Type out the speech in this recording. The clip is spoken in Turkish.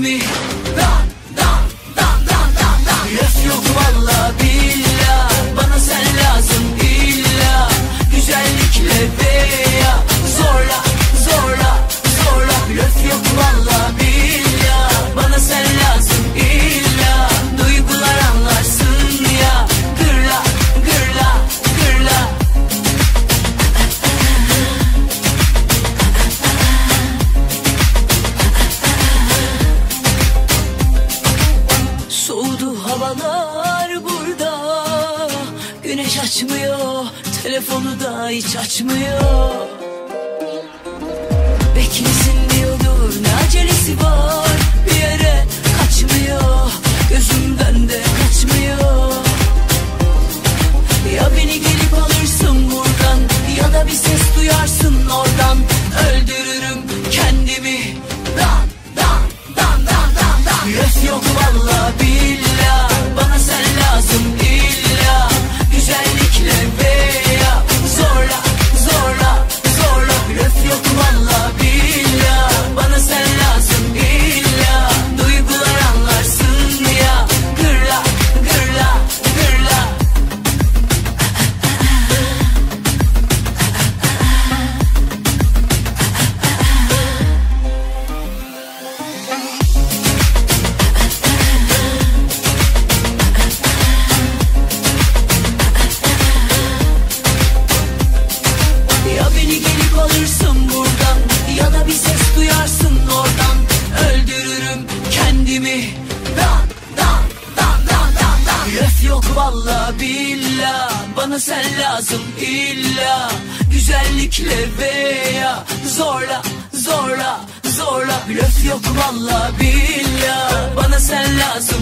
me. hiç açmıyor. Telefonu da hiç açmıyor. Beklesin. yok valla billa Bana sen lazım illa. Güzellikle veya zorla zorla zorla. Blöf yok valla billa Bana sen lazım